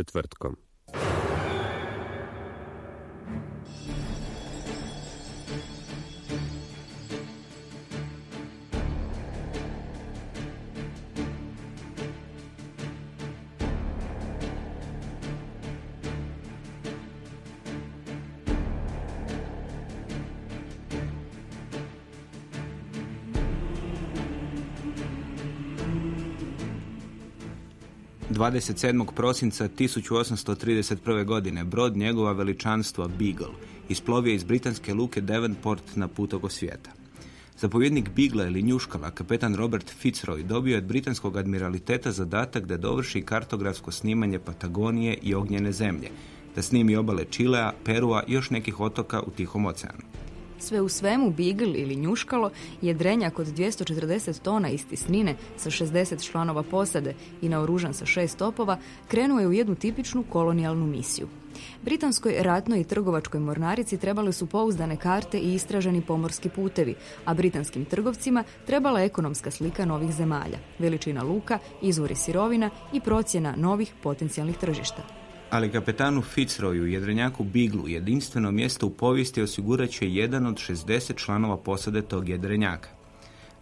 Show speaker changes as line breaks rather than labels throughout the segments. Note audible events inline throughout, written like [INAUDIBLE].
Četvrtkom.
27. prosinca 1831. godine brod njegova veličanstva Beagle isplovio iz britanske luke Devonport na put oko svijeta. Zapovjednik Bigla ili Njuškala, kapetan Robert Fitzroy, dobio je od britanskog admiraliteta zadatak da dovrši kartografsko snimanje Patagonije i ognjene zemlje, da snimi obale Čilea, Perua i još nekih otoka u Tihom oceanu.
Sve u svemu Beagle ili Njuškalo je drenjak od 240 tona istisnine sa 60 članova posade i naoružan sa šest topova krenuo je u jednu tipičnu kolonijalnu misiju. Britanskoj ratnoj i trgovačkoj mornarici trebale su pouzdane karte i istraženi pomorski putevi, a britanskim trgovcima trebala ekonomska slika novih zemalja, veličina luka, izvori sirovina i procjena novih potencijalnih tržišta
ali kapetanu Fitzroyu, jedrenjaku Biglu, jedinstveno mjesto u povijesti osigurat će jedan od 60 članova posade tog jedrenjaka.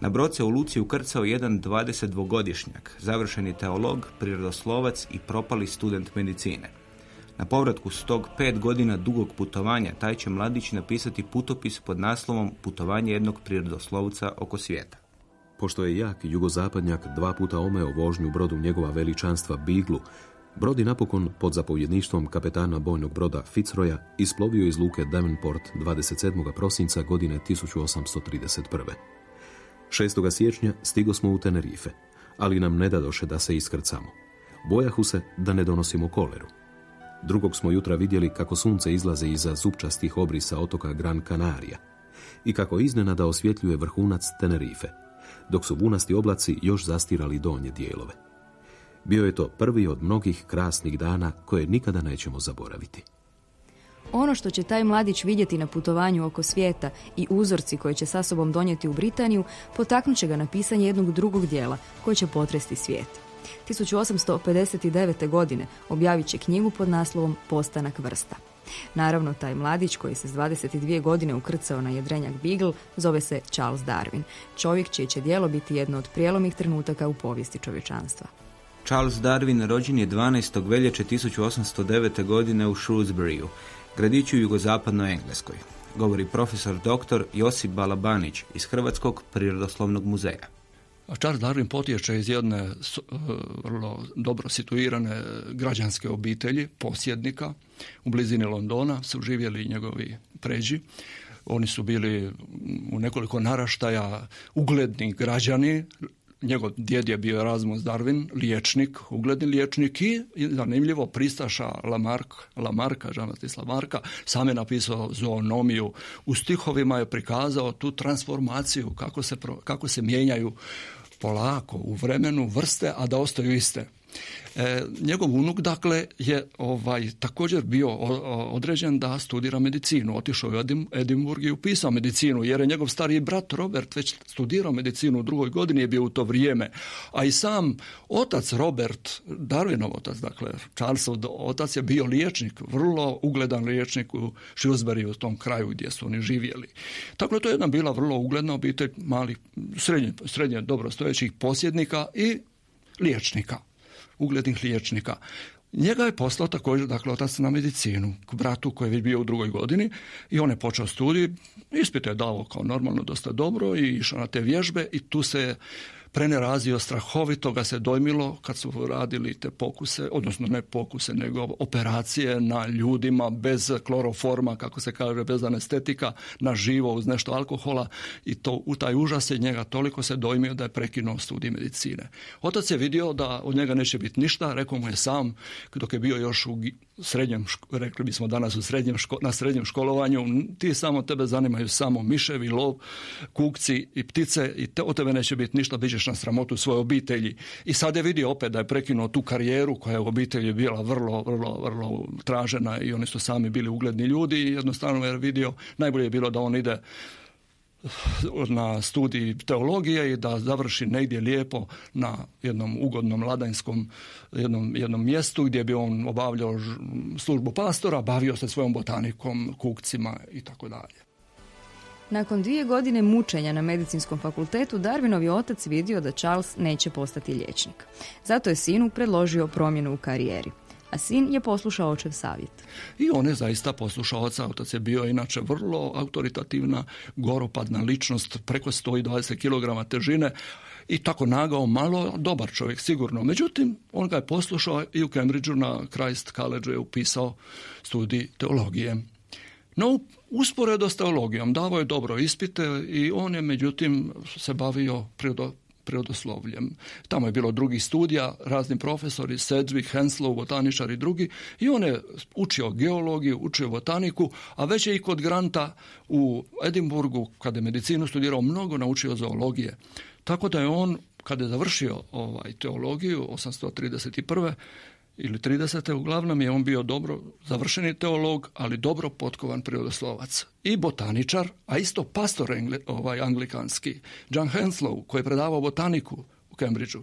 Na brod se u Luci ukrcao jedan 22-godišnjak, završeni teolog, prirodoslovac i propali student medicine. Na povratku s tog pet godina dugog putovanja taj će mladić napisati putopis pod naslovom Putovanje jednog prirodoslovca oko svijeta.
Pošto je jak jugozapadnjak dva puta omeo vožnju brodu njegova veličanstva Biglu, Brod je napokon pod zapovjedništvom kapetana bojnog broda Fitzroya isplovio iz luke Devonport 27. prosinca godine 1831. 6. siječnja stigo smo u Tenerife, ali nam ne dadoše da se iskrcamo. Bojahu se da ne donosimo koleru. Drugog smo jutra vidjeli kako sunce izlaze iza zupčastih obrisa otoka Gran Canaria i kako iznenada osvjetljuje vrhunac Tenerife, dok su vunasti oblaci još zastirali donje dijelove. Bio je to prvi od mnogih krasnih dana koje nikada nećemo zaboraviti.
Ono što će taj mladić vidjeti na putovanju oko svijeta i uzorci koje će sa sobom donijeti u Britaniju potaknut će ga na pisanje jednog drugog dijela koje će potresti svijet. 1859. godine objavit će knjigu pod naslovom Postanak vrsta. Naravno, taj mladić koji se s 22 godine ukrcao na jedrenjak Beagle zove se Charles Darwin, čovjek čije će dijelo biti jedno od prijelomih trenutaka u povijesti čovječanstva.
Charles Darwin rođen je 12. veljače 1809. godine u Shrewsburyju, gradiću u jugozapadnoj Engleskoj. Govori profesor dr. Josip Balabanić iz Hrvatskog prirodoslovnog muzeja.
Charles Darwin potječe iz jedne e, vrlo dobro situirane građanske obitelji, posjednika. U blizini Londona su živjeli njegovi pređi. Oni su bili u nekoliko naraštaja ugledni građani njegov djed je bio Erasmus Darwin, liječnik, ugledni liječnik i zanimljivo pristaša Lamarck, Lamarka, Žanati Lamarka, sam je napisao zoonomiju. U stihovima je prikazao tu transformaciju, kako se, kako se mijenjaju polako u vremenu vrste, a da ostaju iste. E, njegov unuk, dakle, je ovaj, također bio određen da studira medicinu. Otišao je u Edimburg i upisao medicinu, jer je njegov stariji brat Robert već studirao medicinu u drugoj godini, je bio u to vrijeme. A i sam otac Robert, Darwinov otac, dakle, Charlesov otac je bio liječnik, vrlo ugledan liječnik u Shrewsbury, u tom kraju gdje su oni živjeli. Tako to je jedna bila vrlo ugledna obitelj malih, srednje, srednje dobro stojećih posjednika i liječnika uglednih liječnika. Njega je poslao također, dakle, otac na medicinu, k bratu koji je bio u drugoj godini i on je počeo studij, ispit je dao kao normalno dosta dobro i išao na te vježbe i tu se prenerazio strahovito ga se dojmilo kad su radili te pokuse, odnosno ne pokuse, nego operacije na ljudima bez kloroforma, kako se kaže, bez anestetika, na živo uz nešto alkohola i to u taj užas je njega toliko se dojmio da je prekinuo studij medicine. Otac je vidio da od njega neće biti ništa, rekao mu je sam, dok je bio još u srednjem, rekli bismo danas u srednjem na srednjem školovanju, ti samo tebe zanimaju samo miševi, lov, kukci i ptice i te, od tebe neće biti ništa, bit na sramotu svoje obitelji. I sad je vidio opet da je prekinuo tu karijeru koja je u obitelji bila vrlo, vrlo, vrlo tražena i oni su sami bili ugledni ljudi i jednostavno je vidio, najbolje je bilo da on ide na studij teologije i da završi negdje lijepo na jednom ugodnom ladanskom jednom, jednom mjestu gdje bi on obavljao službu pastora, bavio se svojom botanikom, kukcima i tako dalje.
Nakon dvije godine mučenja na medicinskom fakultetu, Darwinov je otac vidio da Charles neće postati liječnik. Zato je sinu predložio promjenu u karijeri a sin je poslušao očev savjet.
I on je zaista poslušao oca. Otac je bio inače vrlo autoritativna, goropadna ličnost, preko 120 kg težine i tako nagao malo, dobar čovjek sigurno. Međutim, on ga je poslušao i u Cambridgeu na Christ College je upisao studij teologije. No, usporedo s teologijom, davao je dobro ispite i on je međutim se bavio prirodoslovljem. Tamo je bilo drugih studija, razni profesori, Sedgwick, Henslow, botaničari i drugi i on je učio geologiju, učio botaniku, a već je i kod Granta u Edimburgu, kada je medicinu studirao, mnogo naučio zoologije. Tako da je on, kada je završio ovaj, teologiju, 831 ili 30. uglavnom je on bio dobro završeni teolog, ali dobro potkovan prirodoslovac. I botaničar, a isto pastor ovaj, anglikanski, John Henslow, koji je predavao botaniku u Cambridgeu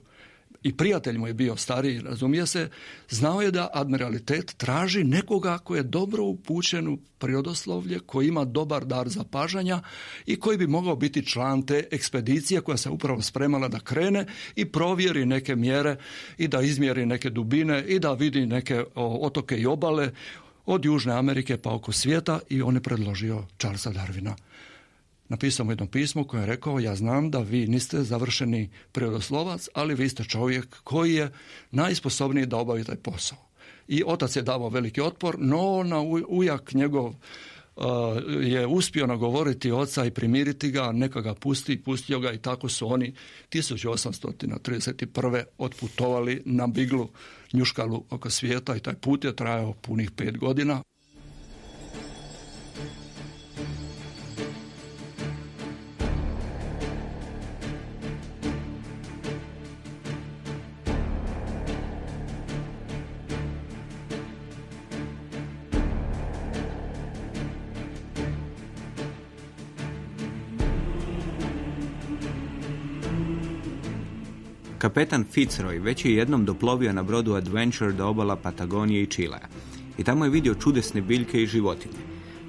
i prijatelj mu je bio stariji, razumije se, znao je da admiralitet traži nekoga koji je dobro upućen u prirodoslovlje, koji ima dobar dar zapažanja i koji bi mogao biti član te ekspedicije koja se upravo spremala da krene i provjeri neke mjere i da izmjeri neke dubine i da vidi neke otoke i obale od Južne Amerike pa oko svijeta i on je predložio Charlesa Darwina napisao mu jedno pismo koje je rekao ja znam da vi niste završeni prirodoslovac, ali vi ste čovjek koji je najsposobniji da obavi taj posao. I otac je davao veliki otpor, no na ujak njegov uh, je uspio nagovoriti oca i primiriti ga, neka ga pusti, pustio ga i tako su oni 1831. otputovali na biglu njuškalu oko svijeta i taj put je trajao punih pet godina.
Kapetan Fitzroy već je jednom doplovio na brodu Adventure do obala Patagonije i Čilea i tamo je vidio čudesne biljke i životinje,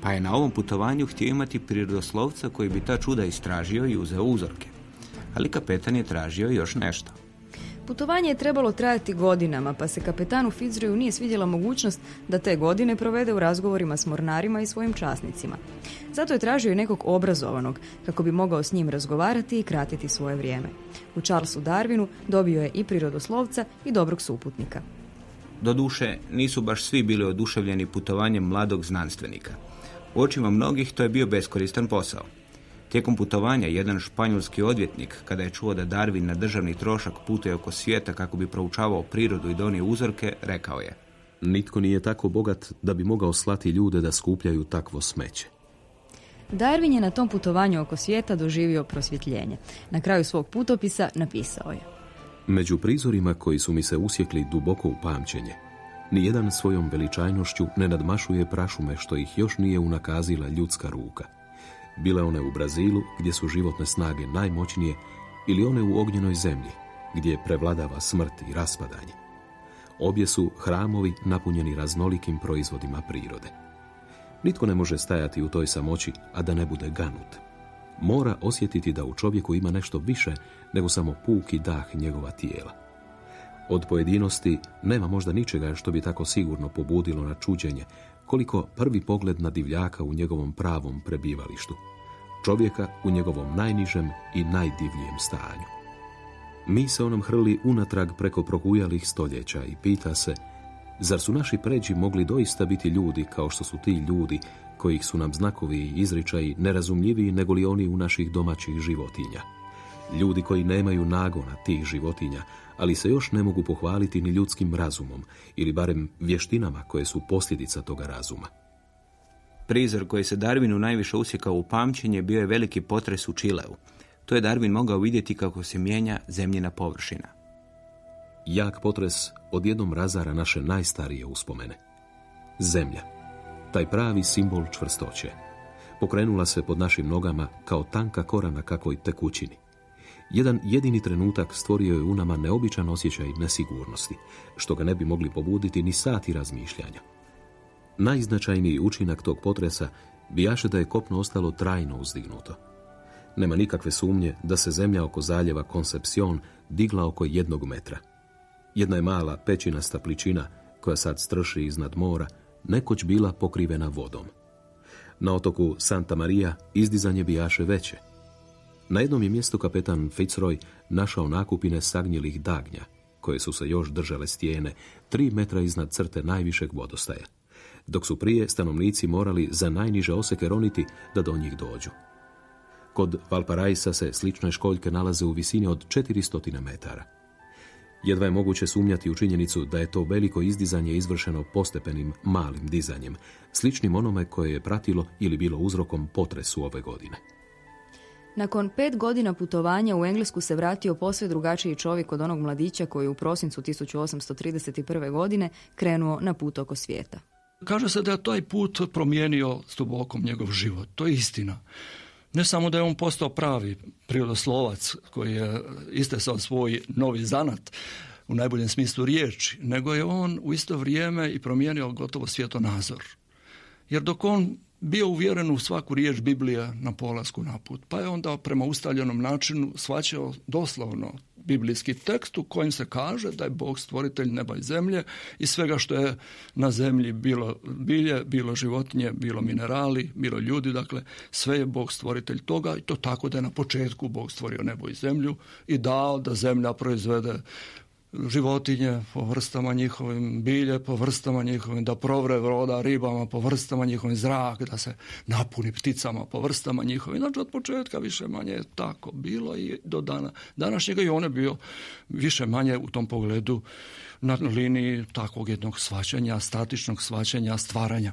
pa je na ovom putovanju htio imati prirodoslovca koji bi ta čuda istražio i uzeo uzorke. Ali kapetan je tražio još nešto.
Putovanje je trebalo trajati godinama, pa se kapetanu Fitzroyu nije svidjela mogućnost da te godine provede u razgovorima s mornarima i svojim časnicima. Zato je tražio i nekog obrazovanog, kako bi mogao s njim razgovarati i kratiti svoje vrijeme. U Charlesu Darwinu dobio je i prirodoslovca i dobrog suputnika.
Doduše, nisu baš svi bili oduševljeni putovanjem mladog znanstvenika. U očima mnogih to je bio beskoristan posao. Tijekom putovanja jedan španjolski odvjetnik, kada je čuo da Darwin na državni trošak putuje oko svijeta kako bi proučavao prirodu i donio uzorke, rekao je
Nitko nije tako bogat da bi mogao slati ljude da skupljaju takvo smeće.
Darwin je na tom putovanju oko svijeta doživio prosvjetljenje. Na kraju svog putopisa napisao je
Među prizorima koji su mi se usjekli duboko u pamćenje, nijedan svojom veličajnošću ne nadmašuje prašume što ih još nije unakazila ljudska ruka bile one u Brazilu gdje su životne snage najmoćnije ili one u ognjenoj zemlji gdje prevladava smrt i raspadanje. Obje su hramovi napunjeni raznolikim proizvodima prirode. Nitko ne može stajati u toj samoći, a da ne bude ganut. Mora osjetiti da u čovjeku ima nešto više nego samo puki dah njegova tijela. Od pojedinosti nema možda ničega što bi tako sigurno pobudilo na čuđenje, koliko prvi pogled na divljaka u njegovom pravom prebivalištu, čovjeka u njegovom najnižem i najdivljijem stanju. Mi se onom hrli unatrag preko prohujalih stoljeća i pita se, zar su naši pređi mogli doista biti ljudi kao što su ti ljudi kojih su nam znakovi i izričaji nerazumljiviji nego li oni u naših domaćih životinja. Ljudi koji nemaju nagona tih životinja, ali se još ne mogu pohvaliti ni ljudskim razumom ili barem vještinama koje su posljedica toga razuma.
Prizor koji se Darwinu najviše usjekao u pamćenje bio je veliki potres u Čileu. To je Darwin mogao vidjeti kako se mijenja zemljina površina.
Jak potres odjednom razara naše najstarije uspomene. Zemlja, taj pravi simbol čvrstoće, pokrenula se pod našim nogama kao tanka kora na kakvoj tekućini. Jedan jedini trenutak stvorio je u nama neobičan osjećaj nesigurnosti, što ga ne bi mogli pobuditi ni sati razmišljanja. Najznačajniji učinak tog potresa bijaše da je kopno ostalo trajno uzdignuto. Nema nikakve sumnje da se zemlja oko zaljeva Koncepcion digla oko jednog metra. Jedna je mala pećinasta pličina koja sad strši iznad mora, nekoć bila pokrivena vodom. Na otoku Santa Maria izdizanje bijaše veće, na jednom je mjestu kapetan Fitzroy našao nakupine sagnjilih dagnja, koje su se još držale stijene, tri metra iznad crte najvišeg vodostaja, dok su prije stanovnici morali za najniže oseke roniti da do njih dođu. Kod Valparajsa se slične školjke nalaze u visini od 400 metara. Jedva je moguće sumnjati u činjenicu da je to veliko izdizanje izvršeno postepenim malim dizanjem, sličnim onome koje je pratilo ili bilo uzrokom potresu ove godine.
Nakon pet godina putovanja u Englesku se vratio posve drugačiji čovjek od onog mladića koji je u prosincu 1831. godine krenuo na put oko svijeta.
Kaže se da je taj put promijenio stubokom njegov život. To je istina. Ne samo da je on postao pravi prirodoslovac koji je istesao svoj novi zanat u najboljem smislu riječi, nego je on u isto vrijeme i promijenio gotovo svjetonazor. Jer dok on bio uvjeren u svaku riječ Biblije na polasku na put. Pa je onda prema ustaljenom načinu svaćao doslovno biblijski tekst u kojem se kaže da je Bog stvoritelj neba i zemlje i svega što je na zemlji bilo bilje, bilo životinje, bilo minerali, bilo ljudi, dakle sve je Bog stvoritelj toga i to tako da je na početku Bog stvorio nebo i zemlju i dao da zemlja proizvede životinje po vrstama njihovim, bilje po vrstama njihovim, da provre voda ribama po vrstama njihovim, zrak da se napuni pticama po vrstama njihovim. Znači od početka više manje je tako bilo i do dana današnjega i on je bio više manje u tom pogledu na liniji takvog jednog svačanja, statičnog svačanja, stvaranja.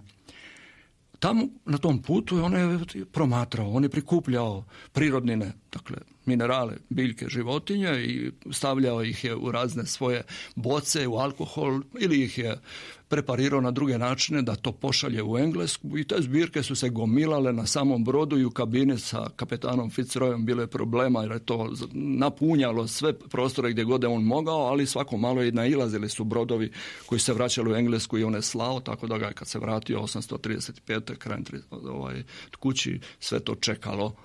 Tamo na tom putu on je promatrao, on je prikupljao prirodnine, dakle minerale, biljke, životinje i stavljao ih je u razne svoje boce, u alkohol ili ih je preparirao na druge načine da to pošalje u Englesku i te zbirke su se gomilale na samom brodu i u kabini sa kapetanom Fitzroyom bilo je problema jer je to napunjalo sve prostore gdje god je on mogao, ali svako malo i nailazili su brodovi koji se vraćali u Englesku i on je slao, tako da ga je kad se vratio 835. krajem ovaj, kući sve to čekalo.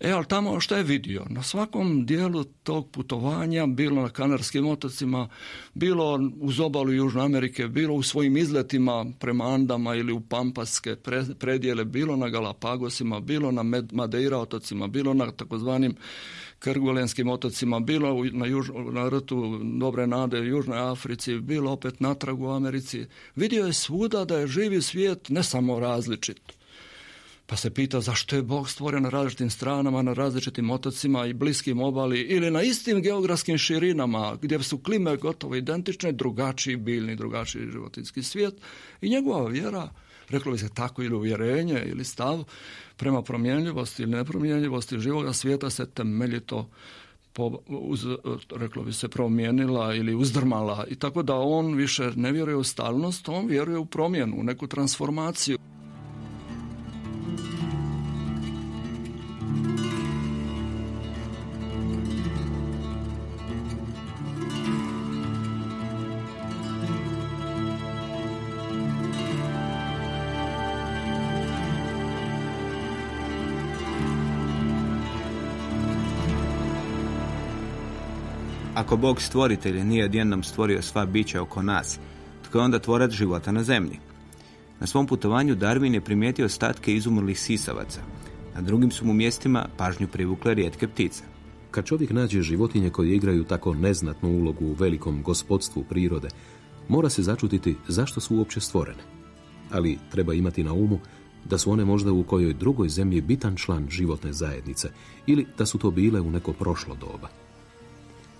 E, ali tamo što je vidio? Na svakom dijelu tog putovanja, bilo na Kanarskim otocima, bilo uz obalu Južne Amerike, bilo u svojim izletima prema Andama ili u Pampaske predjele, bilo na Galapagosima, bilo na Madeira otocima, bilo na takozvanim Krgolenskim otocima, bilo na, juž, na rtu Dobre nade u Južnoj Africi, bilo opet natrag u Americi. Vidio je svuda da je živi svijet ne samo različit, pa se pita zašto je Bog stvoren na različitim stranama, na različitim otocima i bliskim obali ili na istim geografskim širinama gdje su klime gotovo identične, drugačiji biljni, drugačiji životinski svijet i njegova vjera, reklo bi se tako ili uvjerenje ili stav prema promjenljivosti ili nepromjenljivosti živoga svijeta se temeljito po, uz, reklo bi se promijenila ili uzdrmala i tako da on više ne vjeruje u stalnost, on vjeruje u promjenu, u neku transformaciju.
Ako Bog stvoritelj nije odjednom stvorio sva bića oko nas, tko je onda tvorac života na zemlji? Na svom putovanju Darwin je primijetio ostatke izumrlih sisavaca. Na drugim su mu mjestima pažnju privukle rijetke ptice.
Kad čovjek nađe životinje koje igraju tako neznatnu ulogu u velikom gospodstvu prirode, mora se začutiti zašto su uopće stvorene. Ali treba imati na umu da su one možda u kojoj drugoj zemlji bitan član životne zajednice ili da su to bile u neko prošlo doba.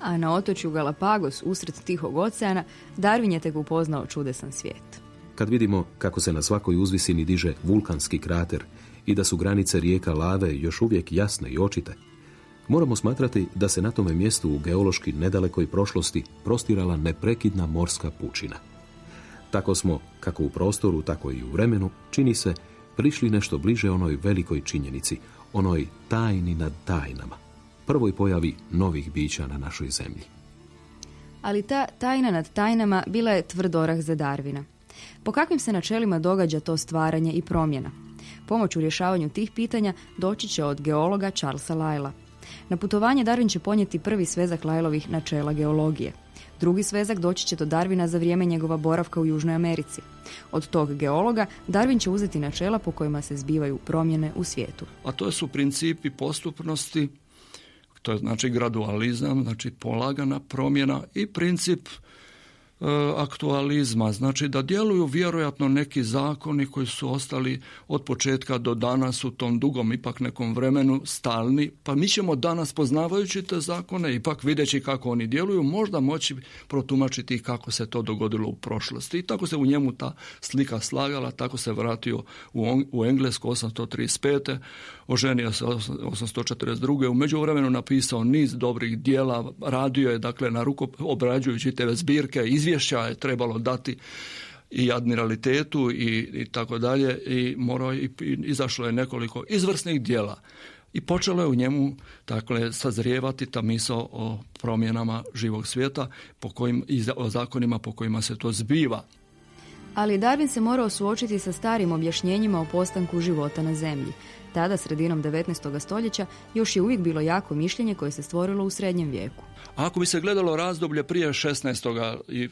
A na otočju Galapagos usred Tihog oceana Darwin je tek upoznao čudesan svijet.
Kad vidimo kako se na svakoj uzvisini diže vulkanski krater i da su granice rijeka lave još uvijek jasne i očite, moramo smatrati da se na tome mjestu u geološki nedalekoj prošlosti prostirala neprekidna morska pučina. Tako smo, kako u prostoru, tako i u vremenu, čini se, prišli nešto bliže onoj velikoj činjenici, onoj tajni nad tajnama, prvoj pojavi novih bića na našoj zemlji.
Ali ta tajna nad tajnama bila je tvrdorah za Darvina. Po kakvim se načelima događa to stvaranje i promjena? Pomoć u rješavanju tih pitanja doći će od geologa Charlesa Lyla. Na putovanje Darwin će ponijeti prvi svezak Lajlovih načela geologije. Drugi svezak doći će do Darvina za vrijeme njegova boravka u Južnoj Americi. Od tog geologa Darwin će uzeti načela po kojima se zbivaju promjene u svijetu.
A to su principi postupnosti, to je znači gradualizam, znači polagana promjena i princip aktualizma, znači da djeluju vjerojatno neki zakoni koji su ostali od početka do danas u tom dugom ipak nekom vremenu stalni, pa mi ćemo danas poznavajući te zakone, ipak videći kako oni djeluju, možda moći protumačiti kako se to dogodilo u prošlosti. I tako se u njemu ta slika slagala, tako se vratio u, u Englesku 835. Oženio se 842. U međuvremenu napisao niz dobrih dijela, radio je dakle na ruko, obrađujući te zbirke, izvješća je trebalo dati i admiralitetu i, i tako dalje i morao i, izašlo je nekoliko izvrsnih dijela i počelo je u njemu dakle sazrijevati ta misao o promjenama živog svijeta po kojim, i o zakonima po kojima se to zbiva.
Ali Darwin se morao suočiti sa starim objašnjenjima o postanku života na zemlji. Tada, sredinom 19. stoljeća, još je uvijek bilo jako mišljenje koje se stvorilo u srednjem vijeku.
Ako bi se gledalo razdoblje prije 16. i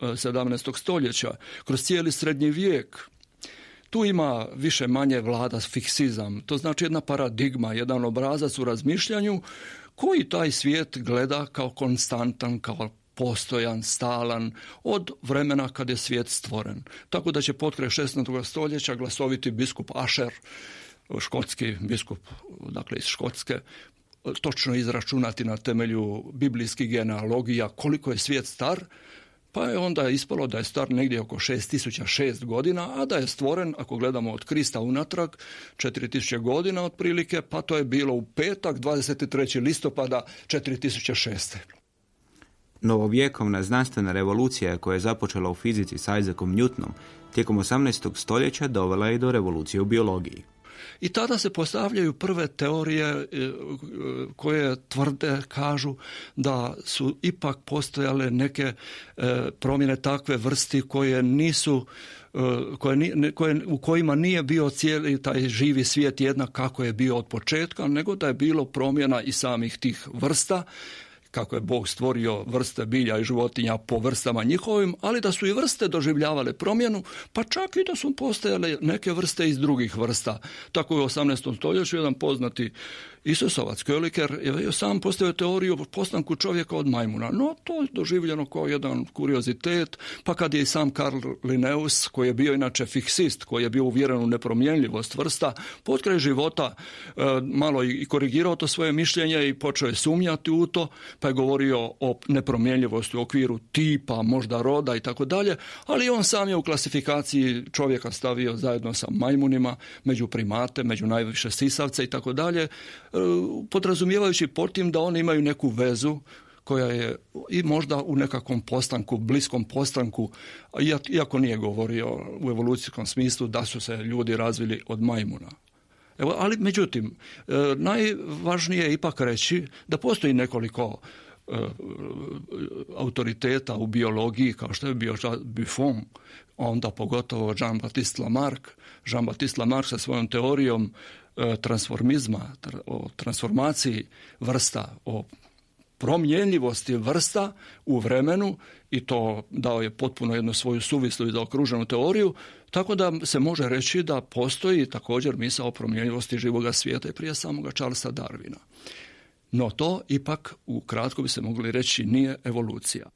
17. stoljeća, kroz cijeli srednji vijek, tu ima više manje vlada fiksizam. To znači jedna paradigma, jedan obrazac u razmišljanju koji taj svijet gleda kao konstantan, kao postojan, stalan od vremena kad je svijet stvoren. Tako da će potkraj 16. stoljeća glasoviti biskup Asher, škotski biskup, dakle iz Škotske, točno izračunati na temelju biblijskih genealogija koliko je svijet star, pa je onda ispalo da je star negdje oko 6006 godina, a da je stvoren, ako gledamo od Krista unatrag, 4000 godina otprilike, pa to je bilo u petak, 23. listopada 4006.
Novovjekovna znanstvena revolucija koja je započela u fizici s Isaacom Newtonom tijekom 18. stoljeća dovela je do revolucije u biologiji.
I tada se postavljaju prve teorije e, koje tvrde, kažu da su ipak postojale neke e, promjene takve vrsti koje nisu e, koje, koje, u kojima nije bio cijeli taj živi svijet jednak kako je bio od početka, nego da je bilo promjena i samih tih vrsta kako je Bog stvorio vrste bilja i životinja po vrstama njihovim, ali da su i vrste doživljavale promjenu, pa čak i da su postojale neke vrste iz drugih vrsta. Tako je u 18. stoljeću jedan poznati Isusovac Köliker je sam postavio teoriju o postanku čovjeka od majmuna, no to je doživljeno kao jedan kuriozitet, pa kad je i sam Karl Linnaeus, koji je bio inače fiksist, koji je bio uvjeren u nepromjenljivost vrsta, potkraj života e, malo i korigirao to svoje mišljenje i počeo je sumnjati u to, pa je govorio o nepromjenljivosti u okviru tipa, možda roda i tako dalje, ali on sam je u klasifikaciji čovjeka stavio zajedno sa majmunima, među primate, među najviše sisavce i tako dalje, podrazumijevajući pod tim da oni imaju neku vezu koja je i možda u nekakvom postanku, bliskom postanku, iako nije govorio u evolucijskom smislu da su se ljudi razvili od majmuna. Evo, ali međutim, e, najvažnije je ipak reći da postoji nekoliko e, autoriteta u biologiji kao što je bio Buffon, onda pogotovo Jean-Baptiste Lamarck. Jean-Baptiste Lamarck sa svojom teorijom E, transformizma, o transformaciji vrsta, o promjenljivosti vrsta u vremenu i to dao je potpuno jednu svoju suvislu i zaokruženu teoriju, tako da se može reći da postoji također misao o promjenljivosti živoga svijeta i prije samoga Charlesa Darwina. No to ipak u kratko bi se mogli reći nije evolucija.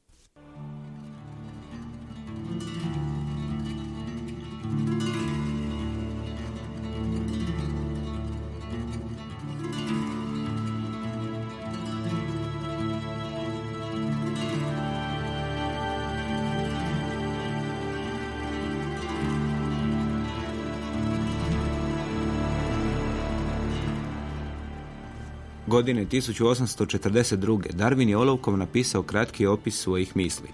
Godine 1842. Darwin je olovkom napisao kratki opis svojih misli.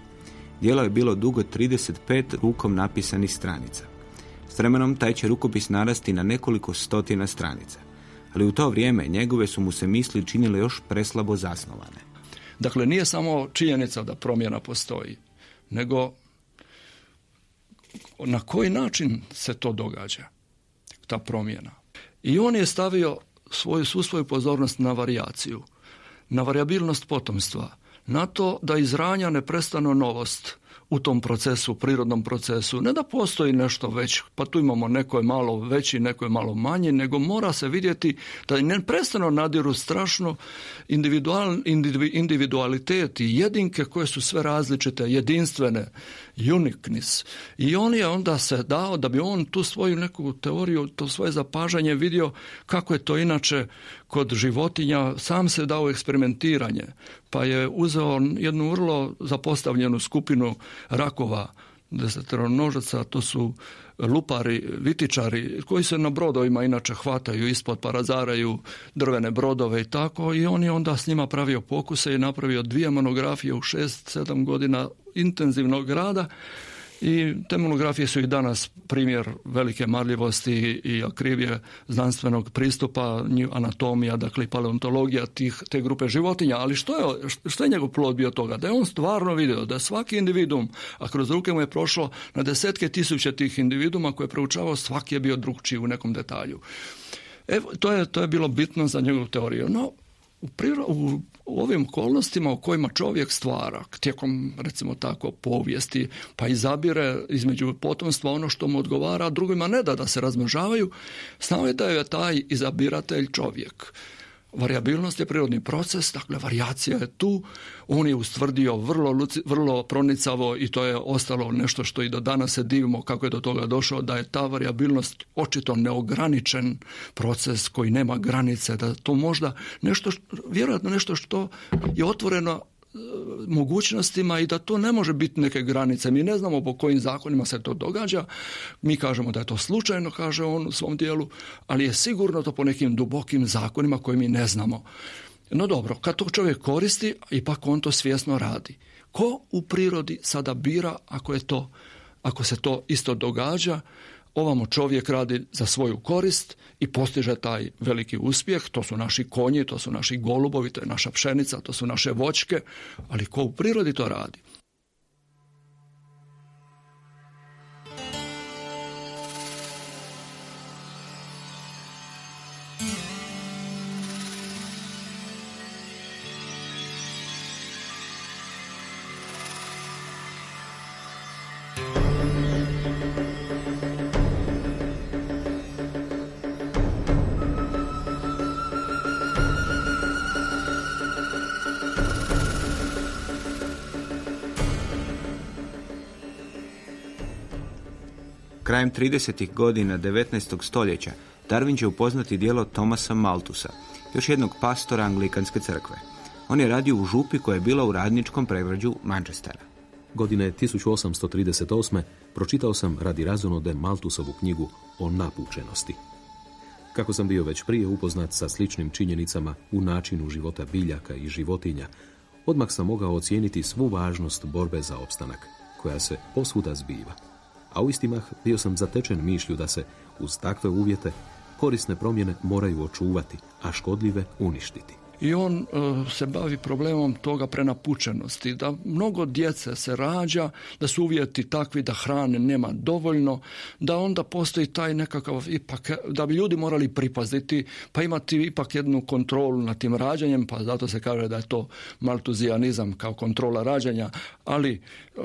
Dijelo je bilo dugo 35 rukom napisanih stranica. S vremenom taj će rukopis narasti na nekoliko stotina stranica. Ali u to vrijeme njegove su mu se misli činile još preslabo zasnovane.
Dakle, nije samo činjenica da promjena postoji, nego na koji način se to događa, ta promjena. I on je stavio svoju, svu svoju pozornost na varijaciju, na variabilnost potomstva, na to da iz ranja ne prestano novost u tom procesu, prirodnom procesu. Ne da postoji nešto već, pa tu imamo neko je malo veći, neko je malo manji, nego mora se vidjeti da ne prestano nadiru strašno individual, individualitet i jedinke koje su sve različite, jedinstvene, uniqueness. I on je onda se dao da bi on tu svoju neku teoriju, to svoje zapažanje vidio kako je to inače kod životinja, sam se dao eksperimentiranje, pa je uzeo jednu vrlo zapostavljenu skupinu rakova deseteronožaca, to su lupari, vitičari, koji se na brodovima inače hvataju ispod, pa razaraju drvene brodove i tako i on je onda s njima pravio pokuse i napravio dvije monografije u šest, sedam godina intenzivnog rada i te monografije su i danas primjer velike marljivosti i akrivije znanstvenog pristupa, anatomija, dakle paleontologija tih, te grupe životinja, ali što je, što je njegov plod bio toga? Da je on stvarno vidio da svaki individum, a kroz ruke mu je prošlo na desetke tisuće tih individuma koje je proučavao, svaki je bio drugčiji u nekom detalju. Evo, to je, to je bilo bitno za njegovu teoriju. No, u, u u ovim okolnostima u kojima čovjek stvara tijekom recimo tako povijesti pa izabire između potomstva ono što mu odgovara a drugima ne da da se razmnožavaju znao je da je taj izabiratelj čovjek Variabilnost je prirodni proces, dakle varijacija je tu, on je ustvrdio vrlo, vrlo pronicavo i to je ostalo nešto što i do danas se divimo kako je do toga došao, da je ta variabilnost očito neograničen proces koji nema granice, da to možda nešto, vjerojatno nešto što je otvoreno mogućnostima i da to ne može biti neke granice. Mi ne znamo po kojim zakonima se to događa. Mi kažemo da je to slučajno, kaže on u svom dijelu, ali je sigurno to po nekim dubokim zakonima koje mi ne znamo. No dobro, kad to čovjek koristi, ipak on to svjesno radi. Ko u prirodi sada bira ako je to, ako se to isto događa, ovamo čovjek radi za svoju korist i postiže taj veliki uspjeh, to su naši konji, to su naši golubovi, to je naša pšenica, to su naše voćke, ali ko u prirodi to radi?
Krajem 30. godina 19. stoljeća Darwin će upoznati dijelo Tomasa Maltusa, još jednog pastora Anglikanske crkve. On je radio u župi koja je bila u radničkom pregrađu Manchestera.
Godine 1838. pročitao sam radi razonode Maltusovu knjigu o napučenosti. Kako sam bio već prije upoznat sa sličnim činjenicama u načinu života biljaka i životinja, odmah sam mogao ocijeniti svu važnost borbe za opstanak, koja se posvuda zbiva a u istimah bio sam zatečen mišlju da se, uz takve uvjete, korisne promjene moraju očuvati, a škodljive uništiti.
I on e, se bavi problemom toga prenapučenosti, da mnogo djece se rađa, da su uvjeti takvi da hrane nema dovoljno, da onda postoji taj nekakav ipak, da bi ljudi morali pripaziti, pa imati ipak jednu kontrolu nad tim rađanjem, pa zato se kaže da je to maltuzijanizam kao kontrola rađanja, ali e,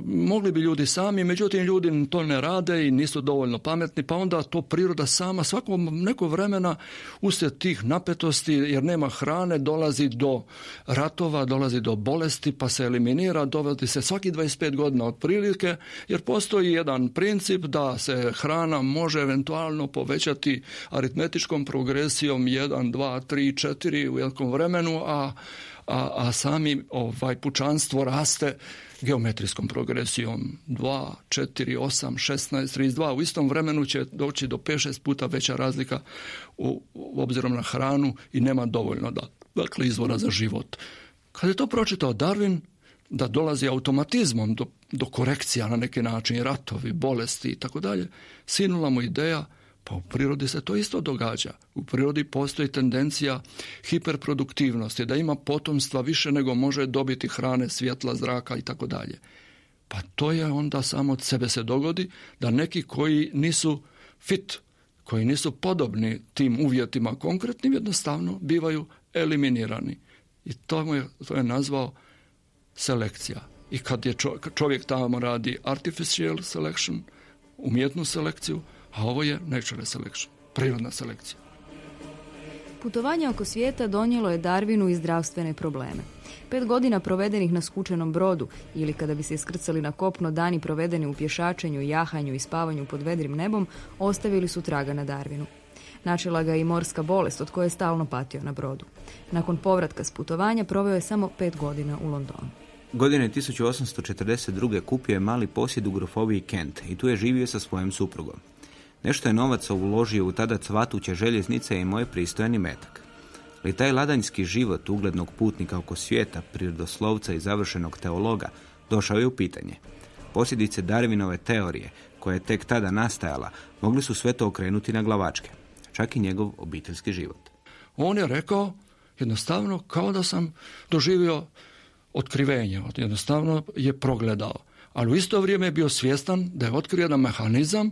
mogli bi ljudi sami, međutim ljudi to ne rade i nisu dovoljno pametni, pa onda to priroda sama svako neko vremena uslijed tih napetosti jer nema hrane dolazi do ratova, dolazi do bolesti pa se eliminira, dovodi se svaki 25 godina otprilike jer postoji jedan princip da se hrana može eventualno povećati aritmetičkom progresijom 1, 2, 3, 4 u jednom vremenu, a, a, a sami ovaj pučanstvo raste geometrijskom progresijom 2, 4, 8, 16, 32. U istom vremenu će doći do 5-6 puta veća razlika u, u obzirom na hranu i nema dovoljno da, dakle, izvora za život. Kad je to pročitao Darwin, da dolazi automatizmom do, do korekcija na neki način, ratovi, bolesti i tako dalje, sinula mu ideja pa u prirodi se to isto događa. U prirodi postoji tendencija hiperproduktivnosti, da ima potomstva više nego može dobiti hrane, svjetla, zraka i tako dalje. Pa to je onda samo od sebe se dogodi da neki koji nisu fit, koji nisu podobni tim uvjetima konkretnim, jednostavno bivaju eliminirani. I to, mu je, to je nazvao selekcija. I kad je čovjek tamo radi artificial selection, umjetnu selekciju, a ovo je natural selection, prirodna selekcija.
Putovanje oko svijeta donijelo je Darwinu i zdravstvene probleme. Pet godina provedenih na skučenom brodu ili kada bi se iskrcali na kopno dani provedeni u pješačenju, jahanju i spavanju pod vedrim nebom ostavili su traga na Darwinu. Načela ga i morska bolest od koje je stalno patio na brodu. Nakon povratka s putovanja proveo je samo pet godina u Londonu.
Godine 1842. kupio je mali posjed u grofoviji Kent i tu je živio sa svojom suprugom. Nešto je novaca uložio u tada cvatuće željeznice i moj pristojani metak. Ali taj ladanjski život uglednog putnika oko svijeta, prirodoslovca i završenog teologa, došao je u pitanje. Posljedice Darwinove teorije, koja je tek tada nastajala, mogli su sve to okrenuti na glavačke. Čak i njegov obiteljski život.
On je rekao jednostavno kao da sam doživio otkrivenje. Jednostavno je progledao. Ali u isto vrijeme je bio svjestan da je otkrio jedan mehanizam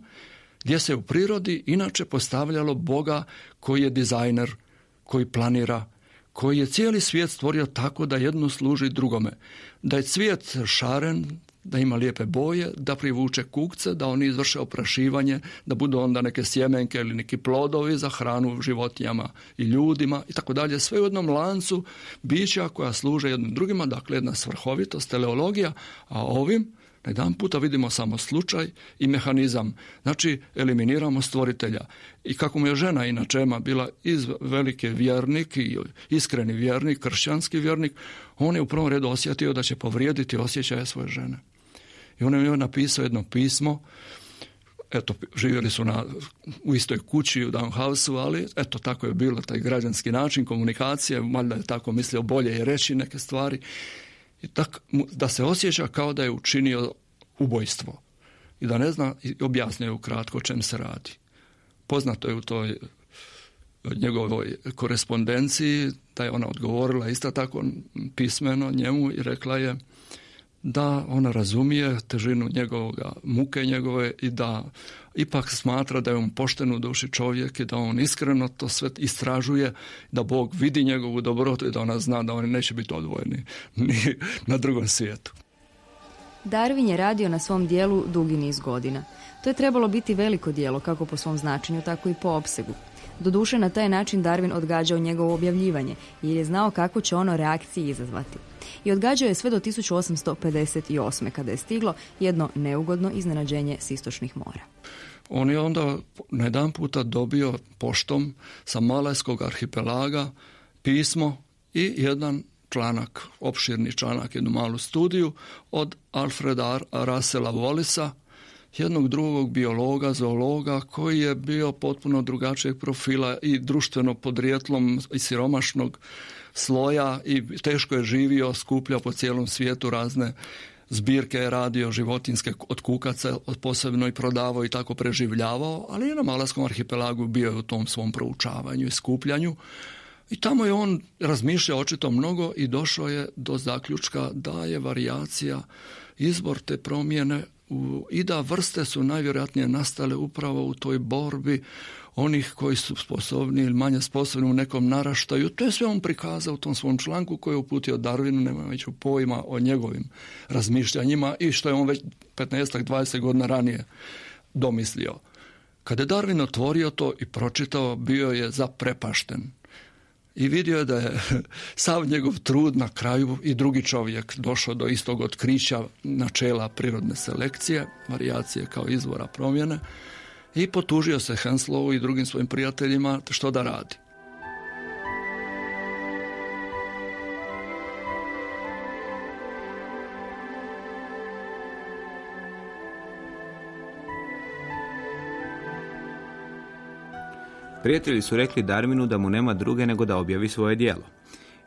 gdje se u prirodi inače postavljalo Boga koji je dizajner, koji planira, koji je cijeli svijet stvorio tako da jedno služi drugome. Da je cvijet šaren, da ima lijepe boje, da privuče kukce, da oni izvrše oprašivanje, da budu onda neke sjemenke ili neki plodovi za hranu životinjama i ljudima i tako dalje. Sve u jednom lancu bića koja služe jednim drugima, dakle jedna svrhovitost, teleologija, a ovim na jedan puta vidimo samo slučaj i mehanizam. Znači, eliminiramo stvoritelja. I kako mu je žena inačema bila iz velike vjernik i iskreni vjernik, kršćanski vjernik, on je u prvom redu osjetio da će povrijediti osjećaje svoje žene. I on je napisao jedno pismo, eto, živjeli su na, u istoj kući u Downhouse-u, ali eto, tako je bilo taj građanski način komunikacije, valjda je tako mislio bolje je reći neke stvari da se osjeća kao da je učinio ubojstvo i da ne zna objasnio ukratko o čem se radi. Poznato je u toj njegovoj korespondenciji da je ona odgovorila isto tako pismeno njemu i rekla je da ona razumije težinu njegovoga muke njegove i da ipak smatra da je on pošten u duši čovjek i da on iskreno to sve istražuje, da Bog vidi njegovu dobrotu i da ona zna da oni neće biti odvojeni [LAUGHS] ni na drugom svijetu.
Darwin je radio na svom dijelu dugi niz godina. To je trebalo biti veliko dijelo kako po svom značenju, tako i po opsegu. Doduše na taj način Darwin odgađao njegovo objavljivanje jer je znao kako će ono reakcije izazvati. I odgađao je sve do 1858. kada je stiglo jedno neugodno iznenađenje s istočnih mora.
On je onda jedan puta dobio poštom sa Malajskog arhipelaga pismo i jedan članak, opširni članak, jednu malu studiju od Alfreda Russella Wallisa, jednog drugog biologa, zoologa koji je bio potpuno drugačijeg profila i društveno podrijetlom i siromašnog sloja i teško je živio, skupljao po cijelom svijetu razne zbirke radio životinske od kukaca posebno i prodavao i tako preživljavao, ali i na Malaskom arhipelagu bio je u tom svom proučavanju i skupljanju. I tamo je on razmišljao očito mnogo i došao je do zaključka da je varijacija izbor te promjene i da vrste su najvjerojatnije nastale upravo u toj borbi onih koji su sposobni ili manje sposobni u nekom naraštaju. To je sve on prikazao u tom svom članku koji je uputio Darwinu, nemajući pojma o njegovim razmišljanjima i što je on već 15-20 godina ranije domislio. Kada je Darwin otvorio to i pročitao, bio je zaprepašten i vidio je da je [LAUGHS] sav njegov trud na kraju i drugi čovjek došao do istog otkrića načela prirodne selekcije, varijacije kao izvora promjene i potužio se Henslowu i drugim svojim prijateljima što da radi.
Prijatelji su rekli Darwinu da mu nema druge nego da objavi svoje dijelo.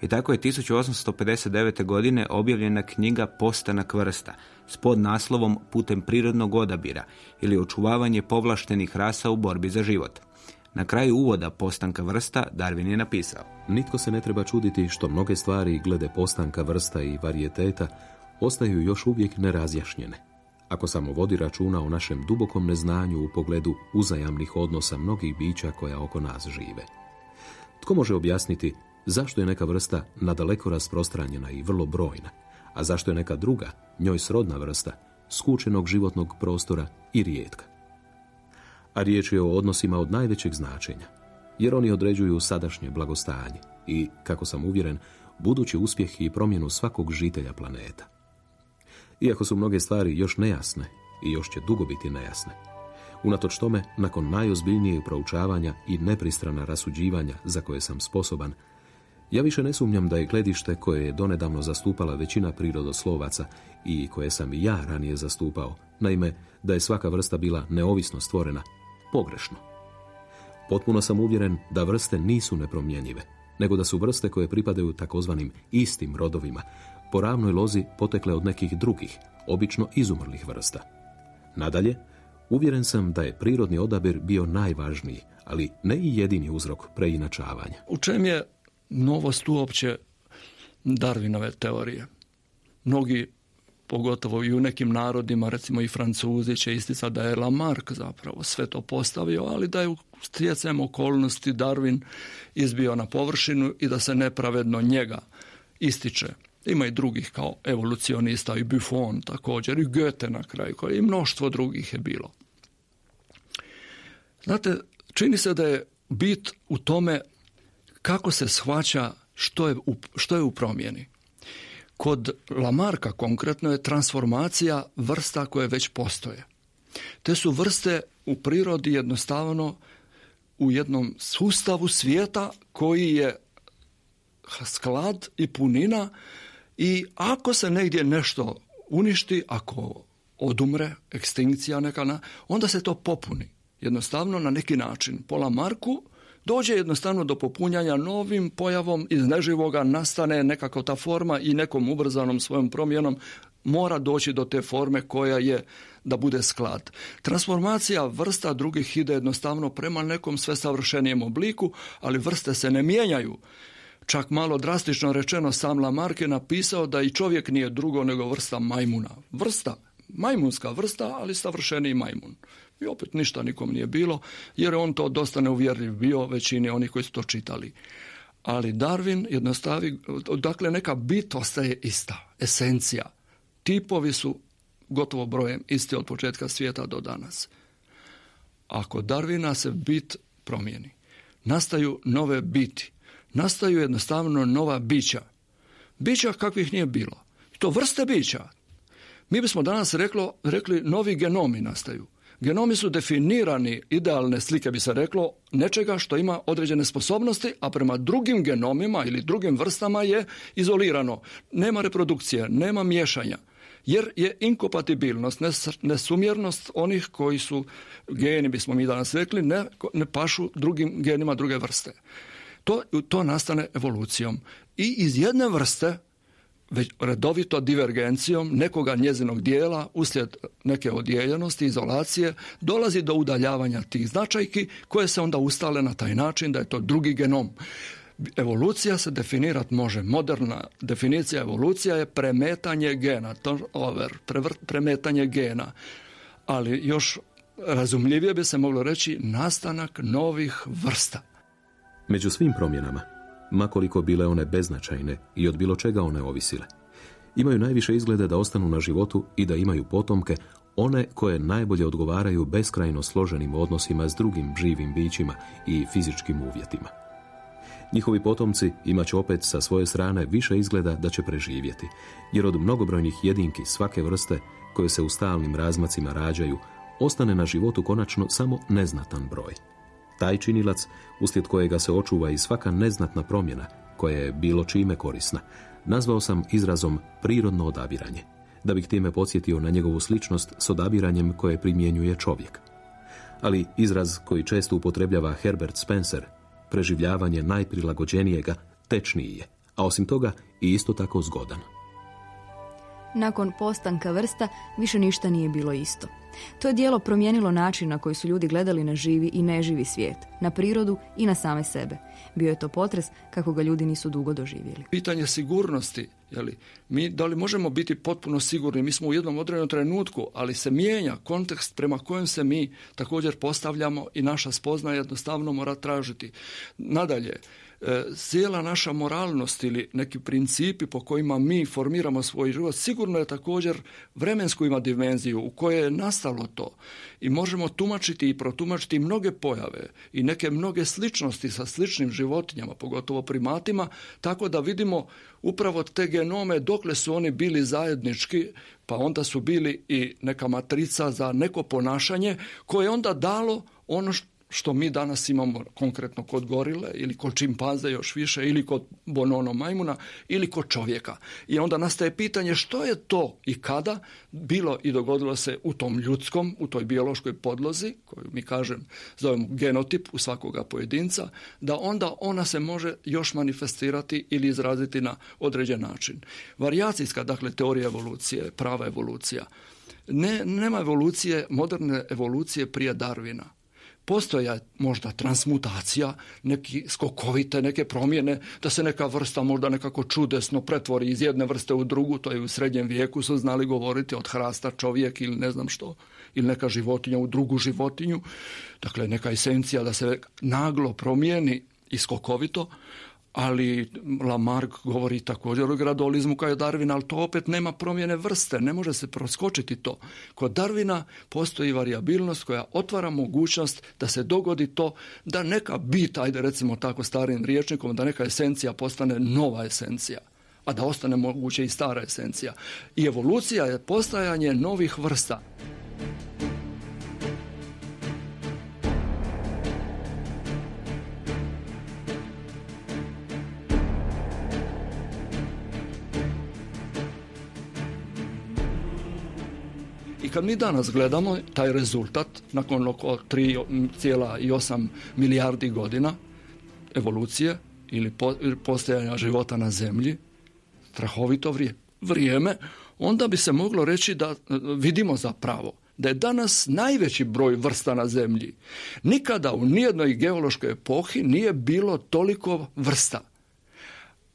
I tako je 1859. godine objavljena knjiga Postanak vrsta s naslovom Putem prirodnog odabira ili očuvavanje povlaštenih rasa u borbi za život. Na kraju uvoda postanka vrsta Darwin je napisao.
Nitko se ne treba čuditi što mnoge stvari glede postanka vrsta i varijeteta ostaju još uvijek nerazjašnjene ako samo vodi računa o našem dubokom neznanju u pogledu uzajamnih odnosa mnogih bića koja oko nas žive. Tko može objasniti zašto je neka vrsta nadaleko rasprostranjena i vrlo brojna, a zašto je neka druga, njoj srodna vrsta, skučenog životnog prostora i rijetka? A riječ je o odnosima od najvećeg značenja, jer oni određuju sadašnje blagostanje i, kako sam uvjeren, budući uspjeh i promjenu svakog žitelja planeta. Iako su mnoge stvari još nejasne i još će dugo biti nejasne. Unatoč tome, nakon najozbiljnijeg proučavanja i nepristrana rasuđivanja za koje sam sposoban, ja više ne sumnjam da je gledište koje je donedavno zastupala većina prirodoslovaca i koje sam i ja ranije zastupao, naime da je svaka vrsta bila neovisno stvorena, pogrešno. Potpuno sam uvjeren da vrste nisu nepromjenjive, nego da su vrste koje pripadaju takozvanim istim rodovima, po ravnoj lozi potekle od nekih drugih, obično izumrlih vrsta. Nadalje, uvjeren sam da je prirodni odabir bio najvažniji, ali ne i jedini uzrok preinačavanja.
U čem je novost uopće Darwinove teorije? Mnogi pogotovo i u nekim narodima, recimo i Francuzi će isticati da je Lamarck zapravo sve to postavio, ali da je u stjecajem okolnosti Darwin izbio na površinu i da se nepravedno njega ističe. Ima i drugih kao evolucionista i Buffon također i Goethe na kraju koji i mnoštvo drugih je bilo. Znate, čini se da je bit u tome kako se shvaća što je u, što je u promjeni. Kod Lamarka konkretno je transformacija vrsta koje već postoje. Te su vrste u prirodi jednostavno u jednom sustavu svijeta koji je sklad i punina i ako se negdje nešto uništi, ako odumre, ekstinkcija neka, onda se to popuni. Jednostavno na neki način. Pola Marku dođe jednostavno do popunjanja novim pojavom iz neživoga nastane nekako ta forma i nekom ubrzanom svojom promjenom mora doći do te forme koja je da bude sklad. Transformacija vrsta drugih ide jednostavno prema nekom sve savršenijem obliku, ali vrste se ne mijenjaju. Čak malo drastično rečeno sam Lamarck je napisao da i čovjek nije drugo nego vrsta majmuna. Vrsta, majmunska vrsta, ali savršeniji majmun. I opet ništa nikom nije bilo, jer je on to dosta neuvjerljiv bio većini onih koji su to čitali. Ali Darwin jednostavi, dakle neka bit ostaje ista, esencija. Tipovi su gotovo brojem isti od početka svijeta do danas. Ako Darwina se bit promijeni, nastaju nove biti nastaju jednostavno nova bića. Bića kakvih nije bilo. To vrste bića. Mi bismo danas reklo, rekli novi genomi nastaju. Genomi su definirani, idealne slike bi se reklo, nečega što ima određene sposobnosti, a prema drugim genomima ili drugim vrstama je izolirano. Nema reprodukcije, nema miješanja. Jer je inkompatibilnost, nesumjernost onih koji su geni, bismo mi danas rekli, ne, ne pašu drugim genima druge vrste. To, to nastane evolucijom. I iz jedne vrste, već redovito divergencijom nekoga njezinog dijela uslijed neke odijeljenosti, izolacije, dolazi do udaljavanja tih značajki koje se onda ustale na taj način da je to drugi genom. Evolucija se definirati može. Moderna definicija evolucija je premetanje gena, over, premetanje gena. Ali još razumljivije bi se moglo reći nastanak novih vrsta.
Među svim promjenama, makoliko bile one beznačajne i od bilo čega one ovisile, imaju najviše izglede da ostanu na životu i da imaju potomke, one koje najbolje odgovaraju beskrajno složenim odnosima s drugim živim bićima i fizičkim uvjetima. Njihovi potomci imat će opet sa svoje strane više izgleda da će preživjeti, jer od mnogobrojnih jedinki svake vrste koje se u stalnim razmacima rađaju, ostane na životu konačno samo neznatan broj. Taj činilac, uslijed kojega se očuva i svaka neznatna promjena, koja je bilo čime korisna, nazvao sam izrazom prirodno odabiranje, da bih time podsjetio na njegovu sličnost s odabiranjem koje primjenjuje čovjek. Ali izraz koji često upotrebljava Herbert Spencer, preživljavanje najprilagođenijega, tečniji je, a osim toga i isto tako zgodan.
Nakon postanka vrsta više ništa nije bilo isto. To je dijelo promijenilo način na koji su ljudi gledali na živi i neživi svijet, na prirodu i na same sebe. Bio je to potres kako ga ljudi nisu dugo doživjeli.
Pitanje sigurnosti, li mi da li možemo biti potpuno sigurni, mi smo u jednom određenom trenutku, ali se mijenja kontekst prema kojem se mi također postavljamo i naša spoznaja jednostavno mora tražiti. Nadalje, cijela naša moralnost ili neki principi po kojima mi formiramo svoj život sigurno je također vremensku ima dimenziju u kojoj je nastalo to. I možemo tumačiti i protumačiti mnoge pojave i neke mnoge sličnosti sa sličnim životinjama, pogotovo primatima, tako da vidimo upravo te genome dokle su oni bili zajednički, pa onda su bili i neka matrica za neko ponašanje koje je onda dalo ono što što mi danas imamo konkretno kod gorile ili kod čimpanze još više ili kod bonono majmuna ili kod čovjeka. I onda nastaje pitanje što je to i kada bilo i dogodilo se u tom ljudskom, u toj biološkoj podlozi, koju mi kažem zovemo genotip u svakoga pojedinca, da onda ona se može još manifestirati ili izraziti na određen način. Varijacijska, dakle, teorija evolucije, prava evolucija, ne, nema evolucije, moderne evolucije prije Darvina postoja možda transmutacija, neki skokovite neke promjene, da se neka vrsta možda nekako čudesno pretvori iz jedne vrste u drugu, to je u srednjem vijeku su znali govoriti od hrasta čovjek ili ne znam što, ili neka životinja u drugu životinju, dakle neka esencija da se naglo promijeni i skokovito, ali Lamarck govori također o gradolizmu kao je Darwin, ali to opet nema promjene vrste, ne može se proskočiti to. Kod Darvina postoji variabilnost koja otvara mogućnost da se dogodi to da neka bit, ajde recimo tako starim riječnikom, da neka esencija postane nova esencija a da ostane moguće i stara esencija. I evolucija je postajanje novih vrsta. Kad mi danas gledamo taj rezultat nakon oko 3,8 milijardi godina evolucije ili postojanja života na zemlji, strahovito vrijeme, onda bi se moglo reći da vidimo zapravo da je danas najveći broj vrsta na zemlji. Nikada u nijednoj geološkoj epohi nije bilo toliko vrsta.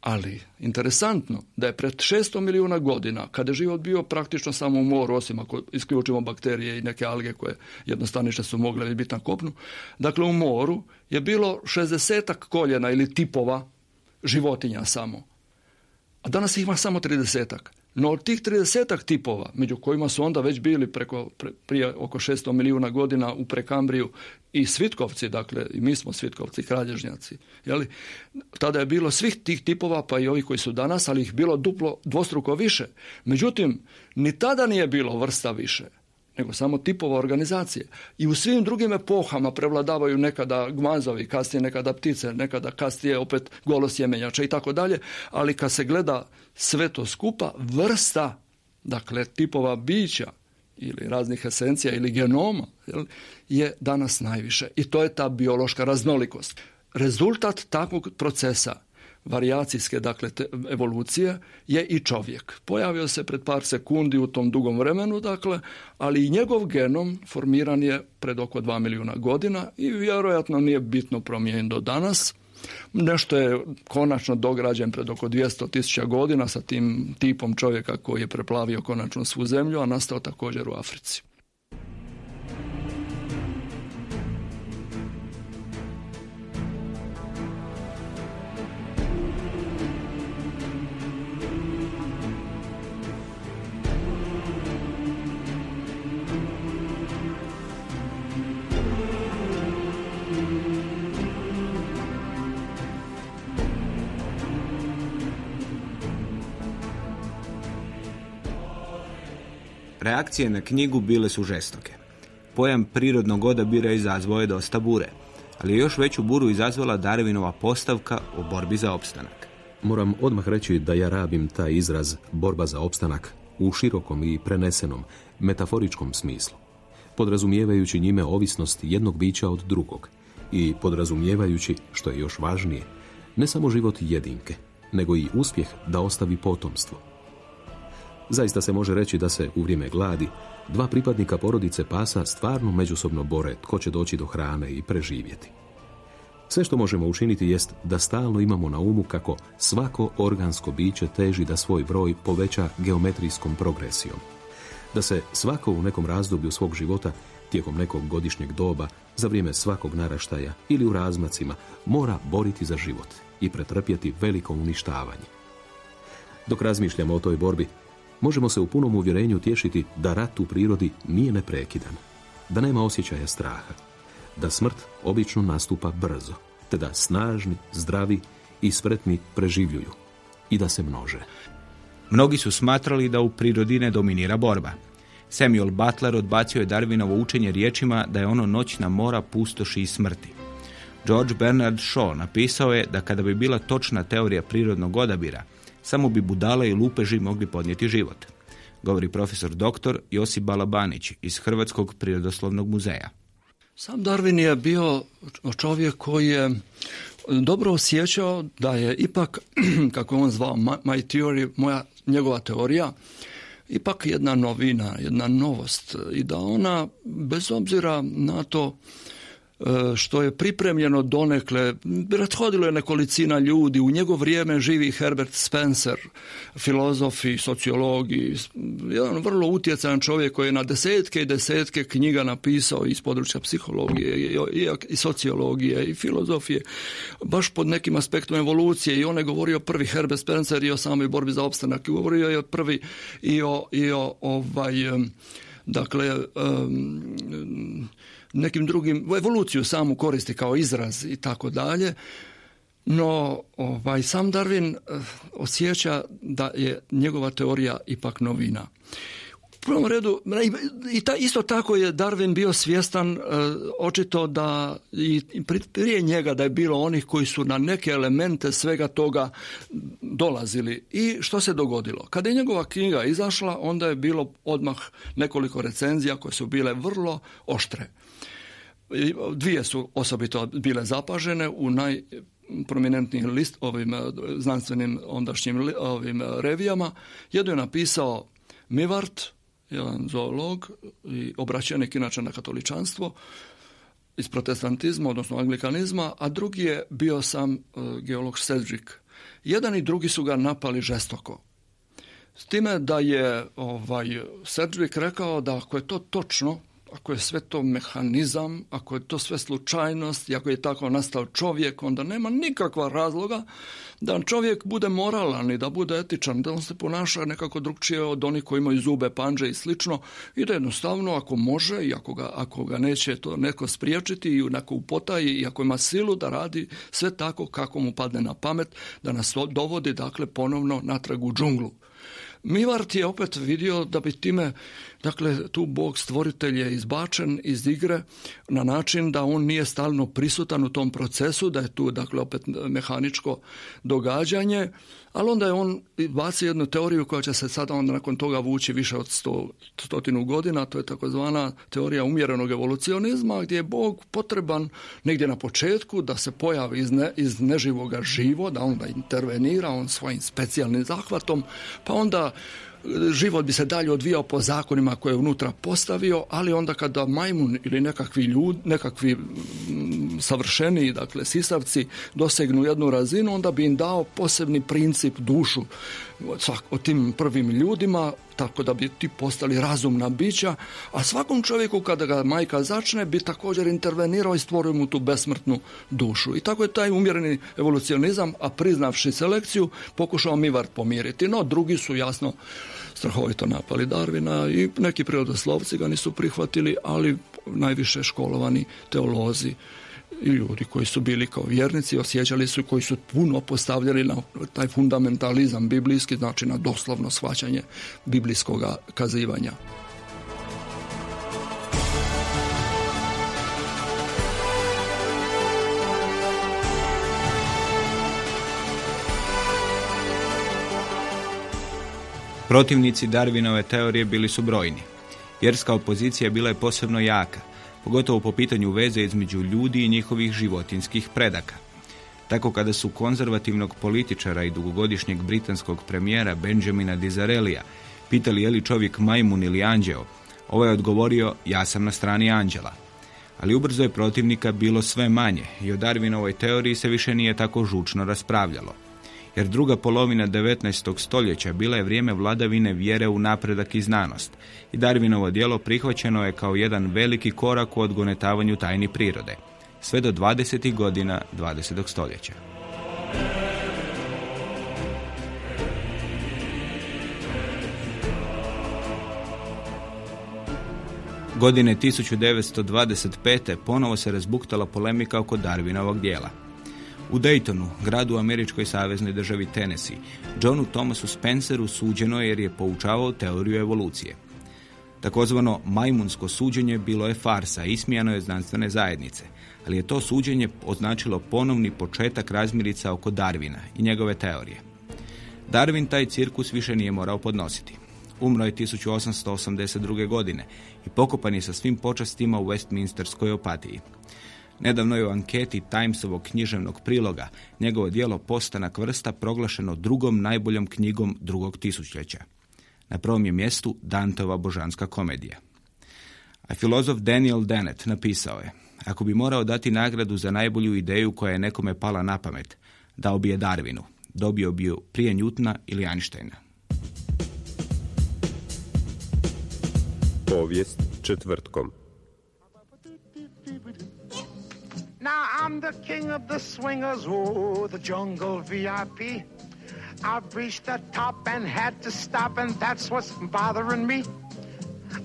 Ali, interesantno da je pred 600 milijuna godina, kada je život bio praktično samo u moru, osim ako isključimo bakterije i neke alge koje jednostavno su mogle biti na kopnu, dakle u moru je bilo 60 koljena ili tipova životinja samo. A danas ih ima samo 30 no od tih 30 tipova, među kojima su onda već bili preko, prije oko 600 milijuna godina u Prekambriju i svitkovci, dakle i mi smo svitkovci, kralježnjaci, jeli? tada je bilo svih tih tipova, pa i ovi koji su danas, ali ih bilo duplo, dvostruko više. Međutim, ni tada nije bilo vrsta više nego samo tipova organizacije. I u svim drugim epohama prevladavaju nekada gmazovi, kasnije nekada ptice, nekada kasnije opet golosjemenjača i tako dalje, ali kad se gleda sve to skupa, vrsta, dakle tipova bića ili raznih esencija ili genoma je danas najviše. I to je ta biološka raznolikost. Rezultat takvog procesa varijacijske dakle te evolucije je i čovjek. Pojavio se pred par sekundi u tom dugom vremenu, dakle, ali i njegov genom formiran je pred oko 2 milijuna godina i vjerojatno nije bitno promijenjen do danas. Nešto je konačno dograđen pred oko 200 tisuća godina sa tim tipom čovjeka koji je preplavio konačno svu zemlju, a nastao također u Africi.
Reakcije na knjigu bile su žestoke. Pojam prirodnog odabira izazvao je dosta bure, ali još veću buru izazvala Darwinova postavka o borbi za opstanak.
Moram odmah reći da ja rabim taj izraz borba za opstanak u širokom i prenesenom, metaforičkom smislu, podrazumijevajući njime ovisnost jednog bića od drugog i podrazumijevajući, što je još važnije, ne samo život jedinke, nego i uspjeh da ostavi potomstvo, Zaista se može reći da se u vrijeme gladi dva pripadnika porodice pasa stvarno međusobno bore tko će doći do hrane i preživjeti. Sve što možemo učiniti jest da stalno imamo na umu kako svako organsko biće teži da svoj broj poveća geometrijskom progresijom. Da se svako u nekom razdoblju svog života, tijekom nekog godišnjeg doba, za vrijeme svakog naraštaja ili u razmacima, mora boriti za život i pretrpjeti veliko uništavanje. Dok razmišljamo o toj borbi, možemo se u punom uvjerenju tješiti da rat u prirodi nije neprekidan, da nema osjećaja straha, da smrt obično nastupa brzo, te da snažni, zdravi i spretni preživljuju i da se množe.
Mnogi su smatrali da u prirodi ne dominira borba. Samuel Butler odbacio je Darwinovo učenje riječima da je ono noćna mora pustoši i smrti. George Bernard Shaw napisao je da kada bi bila točna teorija prirodnog odabira, samo bi budale i lupeži mogli podnijeti život, govori profesor dr. Josip Balabanić iz Hrvatskog prirodoslovnog muzeja.
Sam Darwin je bio čovjek koji je dobro osjećao da je ipak, [CLEARS THROAT] kako on zvao, my theory, moja, njegova teorija, ipak jedna novina, jedna novost i da ona, bez obzira na to što je pripremljeno donekle, prethodilo je nekolicina ljudi, u njegov vrijeme živi Herbert Spencer, filozof i sociolog i jedan vrlo utjecajan čovjek koji je na desetke i desetke knjiga napisao iz područja psihologije i, sociologije i filozofije, baš pod nekim aspektom evolucije. I on je govorio prvi Herbert Spencer i o samoj borbi za opstanak. I govorio je prvi i o, i o ovaj, dakle, nekim drugim, evoluciju samu koristi kao izraz i tako dalje, no ovaj, sam Darwin eh, osjeća da je njegova teorija ipak novina prvom redu, i ta, isto tako je Darwin bio svjestan e, očito da i prije njega da je bilo onih koji su na neke elemente svega toga dolazili. I što se dogodilo? Kada je njegova knjiga izašla, onda je bilo odmah nekoliko recenzija koje su bile vrlo oštre. Dvije su osobito bile zapažene u naj prominentnim list ovim e, znanstvenim ondašnjim ovim revijama. Jedno je napisao Mivart, jedan zoolog i obraćenik inače na katoličanstvo iz protestantizma, odnosno anglikanizma, a drugi je bio sam e, geolog Sedgwick. Jedan i drugi su ga napali žestoko. S time da je ovaj, Sedgwick rekao da ako je to točno, ako je sve to mehanizam, ako je to sve slučajnost i ako je tako nastao čovjek, onda nema nikakva razloga da čovjek bude moralan i da bude etičan, da on se ponaša nekako drugčije od onih koji imaju zube, panđe i slično i da jednostavno ako može i ako ga, ako ga neće to neko spriječiti i neko upotaji i ako ima silu da radi sve tako kako mu padne na pamet, da nas dovodi dakle ponovno natrag u džunglu. Mivart je opet vidio da bi time, dakle, tu Bog stvoritelj je izbačen iz igre na način da on nije stalno prisutan u tom procesu, da je tu, dakle, opet mehaničko događanje, ali onda je on bacio jednu teoriju koja će se sada onda nakon toga vući više od sto, stotinu godina, to je takozvana teorija umjerenog evolucionizma gdje je Bog potreban negdje na početku da se pojavi iz, ne, iz neživoga živo, da onda intervenira on svojim specijalnim zahvatom, pa onda život bi se dalje odvijao po zakonima koje je unutra postavio, ali onda kada majmun ili nekakvi ljudi, nekakvi mm, savršeniji, dakle sisavci, dosegnu jednu razinu, onda bi im dao posebni princip dušu o tim prvim ljudima, tako da bi ti postali razumna bića, a svakom čovjeku kada ga majka začne bi također intervenirao i stvorio mu tu besmrtnu dušu. I tako je taj umjereni evolucionizam, a priznavši selekciju, pokušao Mivart pomiriti. No, drugi su jasno strahovito napali Darvina i neki prirodoslovci ga nisu prihvatili, ali najviše školovani teolozi i ljudi koji su bili kao vjernici, osjećali su koji su puno postavljali na taj fundamentalizam biblijski, znači na doslovno shvaćanje biblijskog kazivanja.
Protivnici Darwinove teorije bili su brojni. Vjerska opozicija bila je posebno jaka, pogotovo po pitanju veze između ljudi i njihovih životinskih predaka. Tako kada su konzervativnog političara i dugogodišnjeg britanskog premijera Benjamina Dizarelija pitali je li čovjek majmun ili anđeo, ovaj je odgovorio ja sam na strani anđela. Ali ubrzo je protivnika bilo sve manje i o Darwinovoj teoriji se više nije tako žučno raspravljalo jer druga polovina 19. stoljeća bila je vrijeme vladavine vjere u napredak i znanost i Darwinovo djelo prihvaćeno je kao jedan veliki korak u odgonetavanju tajni prirode, sve do 20. godina 20. stoljeća. Godine 1925. ponovo se razbuktala polemika oko Darwinovog dijela. U Daytonu, gradu u američkoj saveznoj državi Tennessee, Johnu Thomasu Spenceru suđeno je jer je poučavao teoriju evolucije. Takozvano majmunsko suđenje bilo je farsa, ismijano je znanstvene zajednice, ali je to suđenje označilo ponovni početak razmirica oko Darwina i njegove teorije. Darwin taj cirkus više nije morao podnositi. Umro je 1882. godine i pokopan je sa svim počastima u Westminsterskoj opatiji. Nedavno je u anketi Timesovog književnog priloga njegovo dijelo Postanak vrsta proglašeno drugom najboljom knjigom drugog tisućljeća. Na prvom je mjestu Dantova božanska komedija. A filozof Daniel Dennett napisao je Ako bi morao dati nagradu za najbolju ideju koja je nekome pala na pamet, dao bi je Darwinu. Dobio bi ju prije Njutna ili Einsteina.
Povijest četvrtkom.
Now I'm the king of the swingers, oh, the jungle VIP. I've reached the top and had to stop, and that's what's bothering me.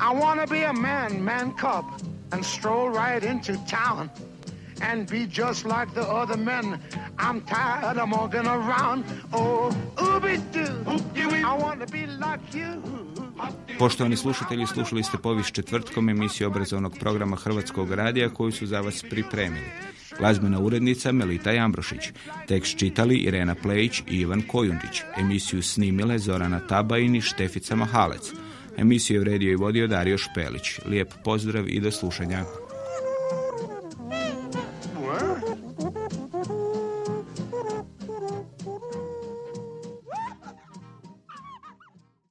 I want to be a man, man cub, and stroll right into town and be just like the other men. I'm tired of walking around. Oh, ooby doo, I want to be like you.
Poštovani slušatelji, slušali ste povijest četvrtkom emisiju obrazovnog programa Hrvatskog radija koju su za vas pripremili. Glazbena urednica Melita Jambrošić, tekst čitali Irena Plejić i Ivan Kojundić, emisiju snimile Zorana Tabajin i Štefica Mahalec. Emisiju je vredio i vodio Dario Špelić. Lijep pozdrav i do slušanja.